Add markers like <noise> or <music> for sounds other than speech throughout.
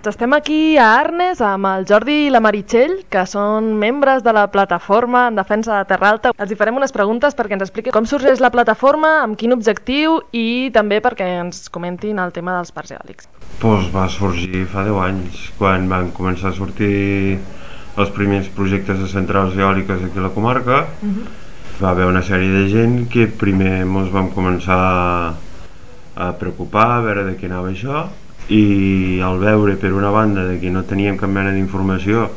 Estem aquí a Arnes amb el Jordi i la Meritxell, que són membres de la plataforma en defensa de Terra Alta. Els hi farem unes preguntes perquè ens expliqui com sorgeix la plataforma, amb quin objectiu i també perquè ens comentin el tema dels parcs eòlics. Pues va sorgir fa 10 anys, quan van començar a sortir els primers projectes de centrals eòliques aquí a la comarca. Uh -huh. Va haver una sèrie de gent que primer ens vam començar a preocupar, a veure de què anava això, i al veure per una banda de que no teníem cap mena d'informació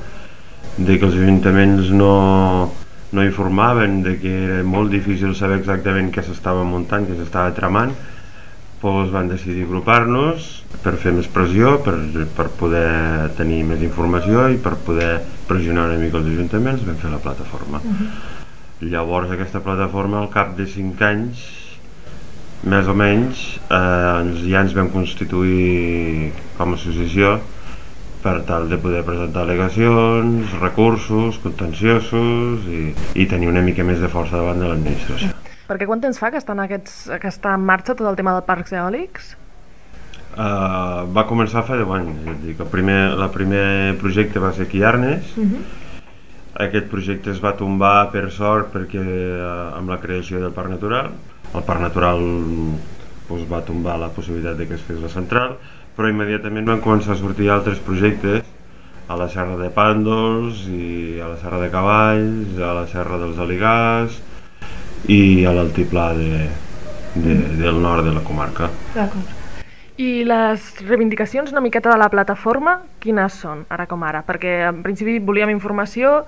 de que els ajuntaments no, no informaven de que era molt difícil saber exactament què s'estava muntant, què s'estava tramant doncs van decidir agrupar-nos per fer més pressió, per, per poder tenir més informació i per poder pressionar una mica els ajuntaments vam fer la plataforma uh -huh. llavors aquesta plataforma al cap de 5 anys més o menys eh, ja ens vam constituir com a associació per tal de poder presentar al·legacions, recursos, contenciosos i, i tenir una mica més de força davant de l'administració. Perquè quant temps fa que, estan aquests, que està en marxa tot el tema dels parcs eòlics? Uh, va començar fa 10 anys, és dir, que el primer, el primer projecte va ser aquí a Arnes, uh mhm. -huh. aquest projecte es va tombar per sort perquè uh, amb la creació del Parc Natural el Parc Natural doncs, va tombar la possibilitat de que es fes la central però immediatament van començar a sortir altres projectes a la Serra de Pàndols i a la Serra de Cavalls a la Serra dels Aligars i a l'altiplà de, de, del nord de la comarca D'acord i les reivindicacions una miqueta de la plataforma, quines són, ara com ara? Perquè en principi volíem informació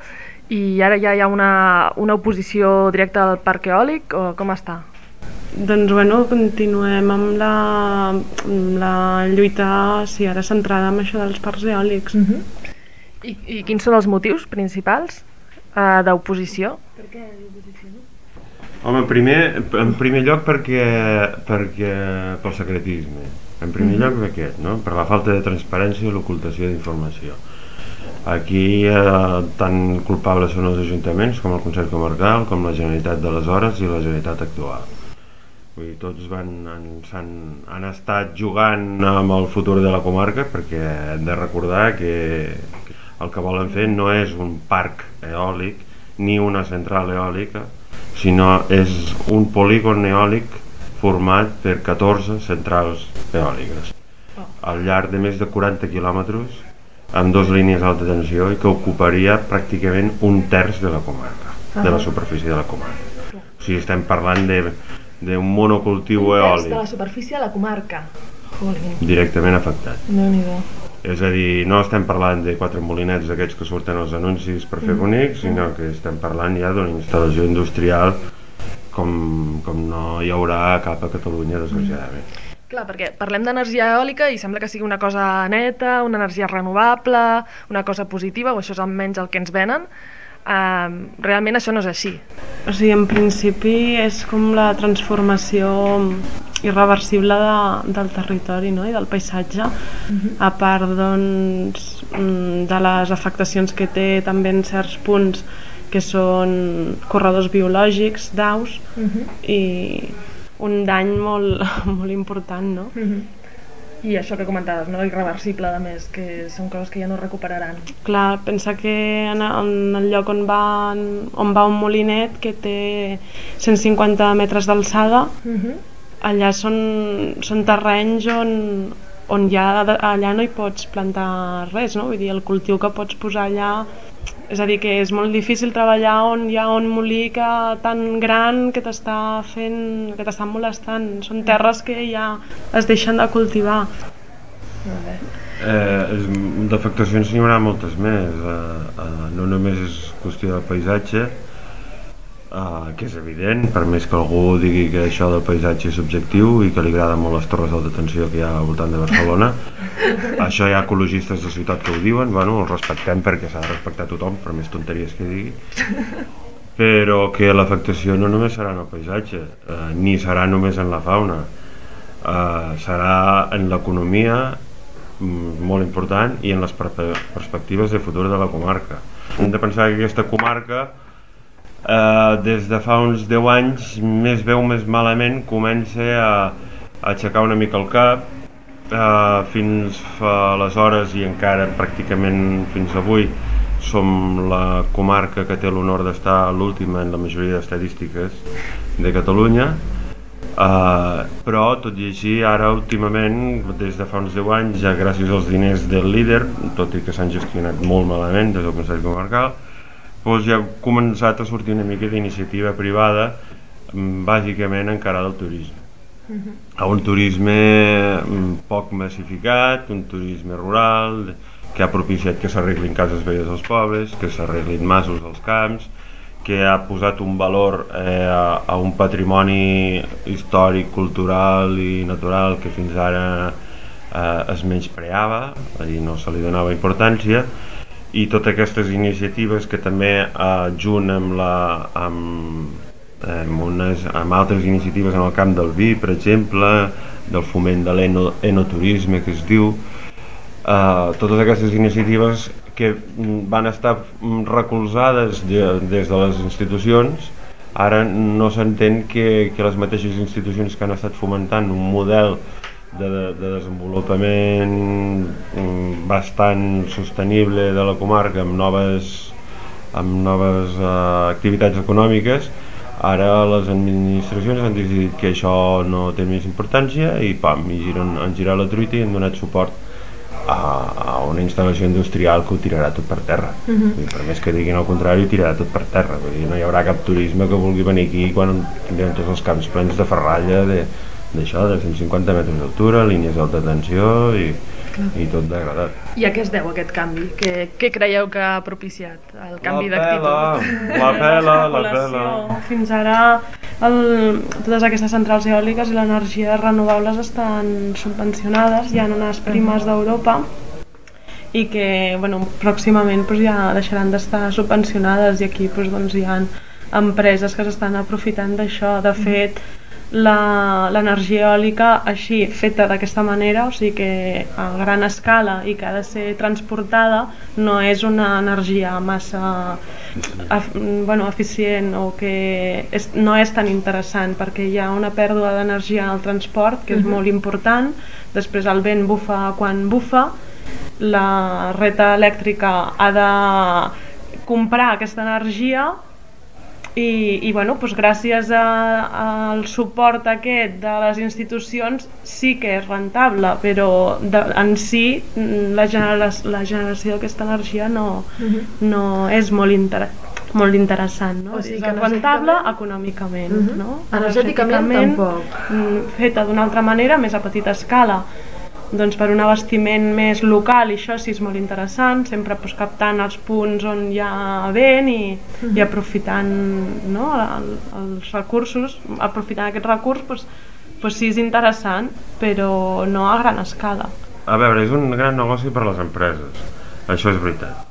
i ara ja hi ha una, una oposició directa al parc eòlic, o com està? Doncs bueno, continuem amb la, amb la lluita sí, ara centrada en això dels parcs eòlics. Uh mhm. -huh. I, I quins són els motius principals uh, d'oposició? Per què d'oposició? Home, primer, en primer lloc perquè, perquè pel secretisme. En primer uh mhm. -huh. lloc aquest, no? per la falta de transparència i l'ocultació d'informació. Aquí eh, tan culpables són els ajuntaments com el Consell Comarcal, com la Generalitat de les Hores i la Generalitat actual. Vull dir, tots van, han, han, han estat jugant amb el futur de la comarca perquè hem de recordar que el que volen fer no és un parc eòlic ni una central eòlica sinó és un polígon eòlic format per 14 centrals eòliques. Al llarg de més de 40 quilòmetres amb dues línies d'alta tensió i que ocuparia pràcticament un terç de la comarca, de la superfície de la comarca. O sigui, estem parlant de d'un monocultiu eòlic. de la superfície de la comarca. Jolín. Directament afectat. no nhi És a dir, no estem parlant de quatre molinets d'aquests que surten als anuncis per fer mm. bonics, sinó que estem parlant ja d'una instal·lació industrial com, com no hi haurà cap a Catalunya, desgraciadament. Mm. Clar, perquè parlem d'energia eòlica i sembla que sigui una cosa neta, una energia renovable, una cosa positiva, o això és almenys el que ens venen, Realment això no és així. O sigui, en principi és com la transformació irreversible de, del territori no? i del paisatge, uh mhm. -huh. a part doncs, mm, de les afectacions que té també en certs punts que són corredors biològics d'aus uh mhm. -huh. i un dany molt, <laughs> molt important, no? Uh mhm. -huh i això que comentaves, no? irreversible a més, que són coses que ja no recuperaran. Clar, pensa que en, en el lloc on va, on va un molinet que té 150 metres d'alçada, uh mhm. -huh. allà són, són terrenys on, on ja allà no hi pots plantar res, no? Vull dir, el cultiu que pots posar allà és a dir, que és molt difícil treballar on hi ha un molí que, tan gran que t'està fent, que t'està molestant. Són terres que ja es deixen de cultivar. Eh, D'afectacions n'hi haurà moltes més. Eh, eh, no només és qüestió del paisatge, Uh, que és evident, per més que algú digui que això del paisatge és subjectiu i que li agraden molt les torres d'alta tensió que hi ha al voltant de Barcelona <laughs> això hi ha ecologistes de ciutat que ho diuen bueno, els respectem perquè s'ha de respectar tothom per més tonteries que digui <laughs> però que l'afectació no només serà en el paisatge uh, ni serà només en la fauna. Uh, serà en l'economia mm, molt important i en les perspectives de futur de la comarca. Hem de pensar que aquesta comarca eh, des de fa uns 10 anys més veu més malament comença a, a aixecar una mica el cap Uh, fins fa aleshores i encara pràcticament fins avui som la comarca que té l'honor d'estar l'última en la majoria d'estadístiques de Catalunya. Uh, però tot i així ara últimament des de fa uns 10 anys ja gràcies als diners del líder tot i que s'han gestionat molt malament des del Consell Comarcal doncs ja ha començat a sortir una mica d'iniciativa privada mm, bàsicament encarada al turisme. A un turisme mm, poc massificat, un turisme rural, que ha propiciat que s'arreglin cases velles als pobles, que s'arreglin masos als camps, que ha posat un valor eh, a, a un patrimoni històric, cultural i natural que fins ara eh, es menyspreava i no se li donava importància i totes aquestes iniciatives que també eh, junt amb, la, amb, amb, unes, amb altres iniciatives en el camp del vi, per exemple, del foment de l'enoturisme que es diu, eh, totes aquestes iniciatives que van estar recolzades de, des de les institucions ara no s'entén que, que les mateixes institucions que han estat fomentant un model de, de desenvolupament bastant sostenible de la comarca amb noves, amb noves uh, activitats econòmiques Ara les administracions han decidit que això no té més importància i pam, i giren, han girat la truita i han donat suport a, a una instal·lació industrial que ho tirarà tot per terra. Uh -huh. I per més que diguin el contrari, ho tirarà tot per terra. Vull dir, no hi haurà cap turisme que vulgui venir aquí quan tindrem tots els camps plens de ferralla, d'això, de, de 150 metres d'altura, línies d'alta tensió i Clar. i tot degradat. I a què es deu aquest canvi? Què, què creieu que ha propiciat el canvi d'actitud? La pela, la pela. Fins ara el, totes aquestes centrals eòliques i l'energia renovables estan subvencionades, hi ha unes primes d'Europa i que bueno, pròximament doncs, ja deixaran d'estar subvencionades i aquí doncs, hi ha empreses que s'estan aprofitant d'això. De fet, mm l'energia eòlica així, feta d'aquesta manera, o sigui que a gran escala i que ha de ser transportada, no és una energia massa bueno, eficient o que és, no és tan interessant perquè hi ha una pèrdua d'energia al transport que és uh -huh. molt important, després el vent bufa quan bufa, la reta elèctrica ha de comprar aquesta energia i, i bueno, doncs gràcies a, al suport aquest de les institucions sí que és rentable, però de, en si la, genera, la generació d'aquesta energia no, uh mhm. -huh. no és molt interessant molt interessant, no? O sigui que és rentable econòmicament, uh mhm. -huh. no? Energèticament, energèticament tampoc. Mm, feta d'una altra manera, més a petita escala, doncs per un abastiment més local i això sí és molt interessant, sempre pues, captant els punts on hi ha vent i, uh -huh. i aprofitant no, el, els recursos, aprofitant aquest recurs pues, pues sí és interessant, però no a gran escala. A veure, és un gran negoci per a les empreses, això és veritat.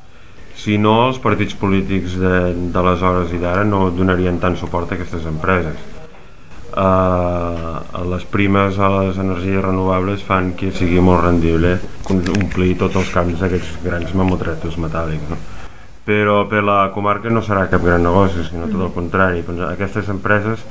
Si no, els partits polítics d'aleshores i d'ara no donarien tant suport a aquestes empreses eh, les primes a les energies renovables fan que sigui molt rendible omplir tots els camps d'aquests grans mamotretos metàl·lics no? però per la comarca no serà cap gran negoci sinó tot el mm. contrari aquestes empreses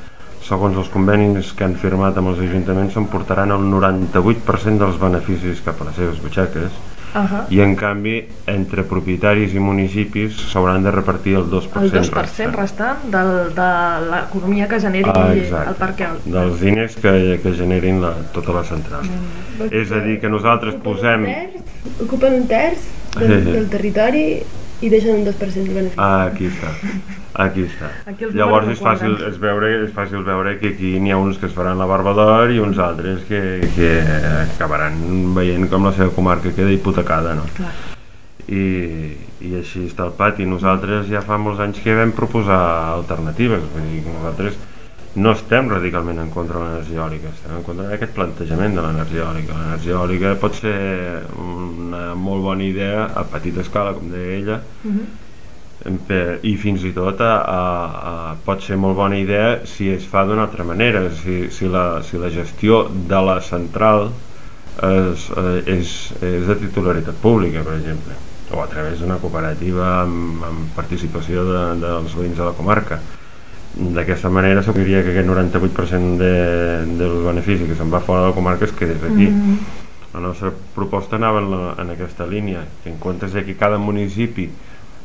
segons els convenis que han firmat amb els ajuntaments s'emportaran el 98% dels beneficis cap a les seves butxaques Uh -huh. i en canvi entre propietaris i municipis s'hauran de repartir el 2%, el 2% restant, restant del, de l'economia que generi ah, el parc eòlic. Dels diners que, que generin la, tota la central. Mm. és a dir que nosaltres ocupen posem un terç, ocupen un terç del, del territori i deixen un 2% de benefici. Ah, aquí està <laughs> Aquí està. Aquí Llavors és fàcil, és, veure, és fàcil veure que aquí n'hi ha uns que es faran la barba d'or i uns altres que, que acabaran veient com la seva comarca queda hipotecada, no? Clar. I, i així està el pati. Nosaltres ja fa molts anys que vam proposar alternatives, vull dir, nosaltres no estem radicalment en contra de l'energia eòlica, estem en contra d'aquest plantejament de l'energia eòlica. L'energia eòlica pot ser una molt bona idea a petita escala, com deia ella, uh mhm. -huh i fins i tot a, a, a, pot ser molt bona idea si es fa d'una altra manera si, si, la, si la gestió de la central és, eh, és, és de titularitat pública per exemple o a través d'una cooperativa amb, amb participació de, dels veïns de la comarca. D'aquesta manera s'hauria que aquest 98% de, del benefici que se'n va fora de la comarca es quedés aquí. Mm -hmm la nostra proposta anava en, la, en aquesta línia, que en comptes de que cada municipi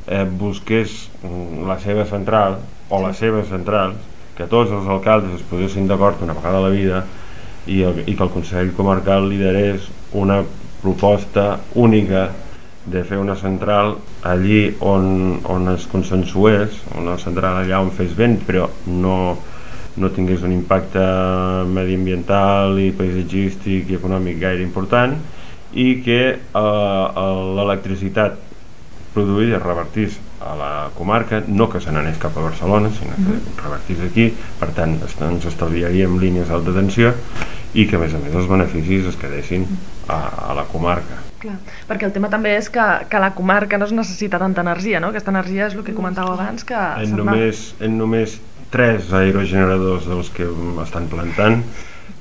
eh, busqués mm, la seva central o les seves centrals, que tots els alcaldes es posessin d'acord una vegada a la vida i, el, i que el Consell Comarcal liderés una proposta única de fer una central allí on, on es consensués, una central allà on fes vent, però no, no tingués un impacte mediambiental i paisatgístic i econòmic gaire important i que eh, l'electricitat produïda es revertís a la comarca, no que se n'anés cap a Barcelona, sinó que revertís aquí, per tant ens estalviaríem línies d'alta tensió i que a més a més els beneficis es quedessin a, a la comarca. Clar, perquè el tema també és que, que la comarca no es necessita tanta energia, no? Aquesta energia és el que comentàveu abans, que en només, en només tres aerogeneradors dels que estan plantant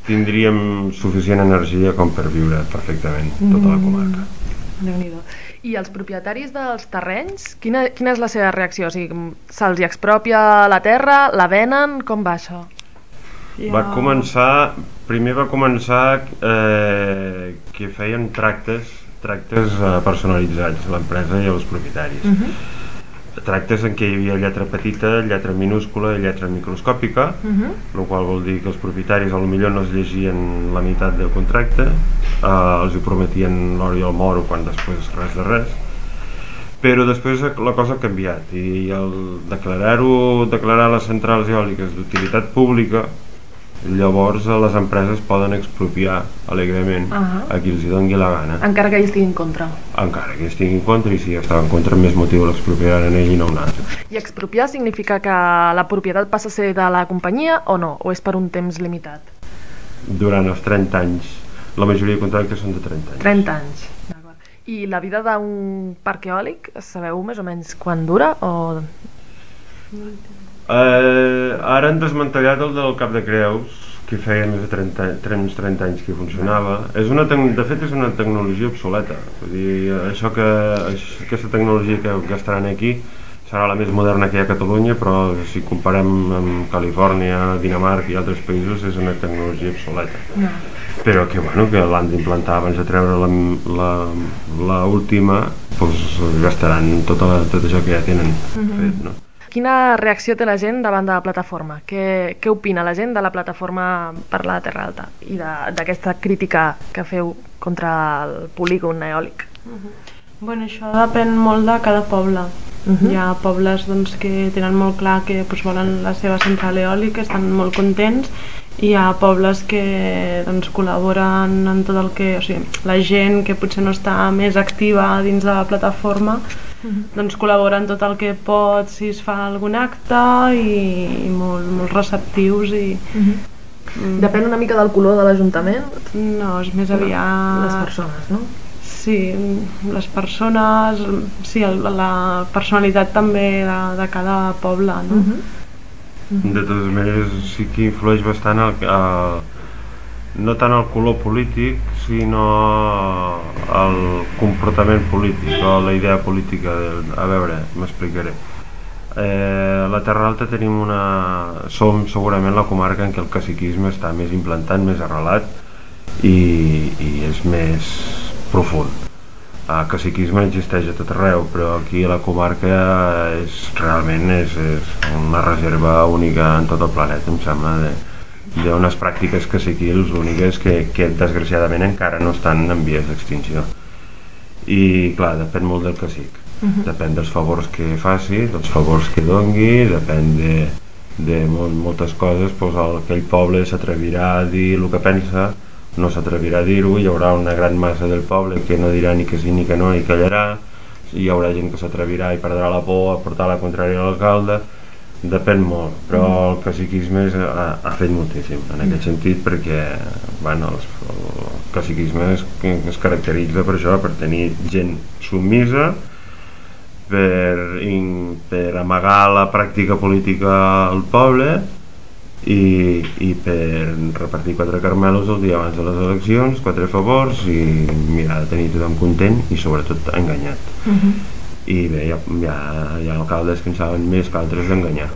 tindríem suficient energia com per viure perfectament tota la comarca. Mm, déu nhi I els propietaris dels terrenys, quina, quina és la seva reacció? O sigui, se'ls expropia la terra, la venen, com va això? Ja... Va començar, primer va començar eh, que feien tractes, tractes eh, personalitzats, l'empresa i els propietaris. Uh -huh tractes en què hi havia lletra petita, lletra minúscula i lletra microscòpica, uh -huh. el qual vol dir que els propietaris a lo millor no es llegien la meitat del contracte, eh, els ho prometien l'or i el moro quan després res de res, però després la cosa ha canviat i el declarar-ho, declarar les centrals eòliques d'utilitat pública llavors eh, les empreses poden expropiar alegrement uh -huh. a qui els hi doni la gana. Encara que hi estigui en contra. Encara que hi estigui en contra i si està en contra més motiu l'expropiaran ell i no un altre. I expropiar significa que la propietat passa a ser de la companyia o no? o és per un temps limitat? durant els 30 anys. La majoria de contractes són de 30 anys. 30 anys. I la vida d'un parc eòlic sabeu més o menys quan dura o Eh, ara han desmantellat el del Cap de Creus, que feia més de 30, 30, 30 anys que funcionava. És una de fet, és una tecnologia obsoleta. Vull dir, això que, aquesta tecnologia que gastaran aquí serà la més moderna que hi ha a Catalunya, però si comparem amb Califòrnia, Dinamarca i altres països, és una tecnologia obsoleta. No. Però que, bueno, que l'han d'implantar abans de treure l'última, doncs gastaran tot, la, tot això que ja tenen uh -huh. fet, no? Quina reacció té la gent davant de la plataforma? Què, què opina la gent de la plataforma per la Terra Alta i d'aquesta crítica que feu contra el polígon eòlic? Uh -huh. Bueno, això depèn molt de cada poble. Uh -huh. Hi ha pobles doncs, que tenen molt clar que doncs, volen la seva central eòlica, estan molt contents, i hi ha pobles que doncs, col·laboren en tot el que... O sigui, la gent que potser no està més activa dins de la plataforma. Doncs col·labora en tot el que pot si es fa algun acte i, i molt, molt receptius i uh -huh. Mm. Depèn una mica del color de l'Ajuntament? No, és més aviat... Les persones, no? Sí, les persones, sí, la personalitat també de, de cada poble, no? Uh -huh. Uh -huh. De totes maneres, sí que influeix bastant el, el, no tant el color polític, sinó el comportament polític o la idea política. A veure, m'explicaré. Eh, a la Terra Alta tenim una... Som segurament la comarca en què el caciquisme està més implantat, més arrelat i, i és més profund. El caciquisme existeix a tot arreu, però aquí a la comarca és, realment és, és una reserva única en tot el planeta, em sembla, de, d'unes pràctiques caciquils úniques que, que desgraciadament encara no estan en vies d'extinció i clar, depèn molt del cacic uh mhm. -huh. depèn dels favors que faci dels favors que dongui depèn de, de molt, moltes coses doncs el, aquell poble s'atrevirà a dir el que pensa no s'atrevirà a dir-ho, hi haurà una gran massa del poble que no dirà ni que sí ni que no i callarà, hi haurà gent que s'atrevirà i perdrà la por a portar la contrària a l'alcalde Depèn molt, però mm. el caciquisme ha, ha fet moltíssim en aquest mm. sentit perquè bueno, el, el caciquisme es, es caracteritza per això, per tenir gent submisa, per, in, per amagar la pràctica política al poble i, i per repartir quatre carmelos el dia abans de les eleccions, quatre favors i mirar de tenir tothom content i sobretot enganyat. Mm -hmm i bé, hi ha alcaldes que en saben més que altres d'enganyar